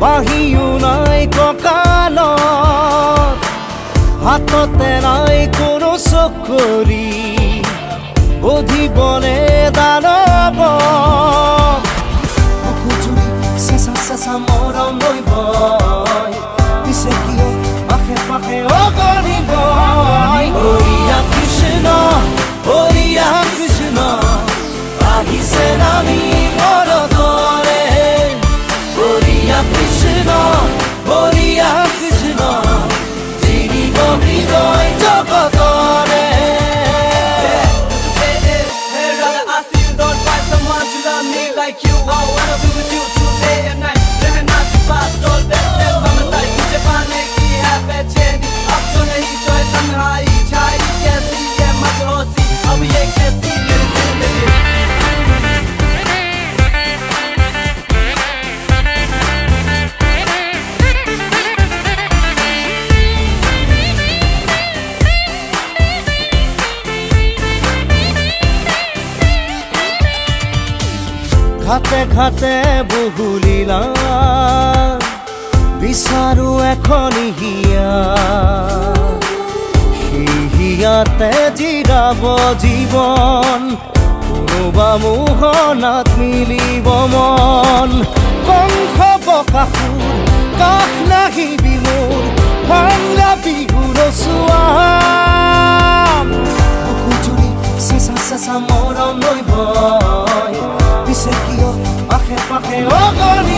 বাহিও নাই ককাল হাততে নাই কোনো চকৰি চেঁচা চেঁচা মৰম লৈ পিছে কিয় আশে পাশে অগণিব ঘাটে ঘাটে বহুলীলা বিচাৰো এখনি হিয়া। সেই হিয়াতে জিৰাব জীৱন। কোনোবা মোহনাত মিলিব মন। কংস বকাসুৰ কাষ নাহিবি মোৰ। Bangla Bihu ৰচোৱা seguido, baje, baje, oh,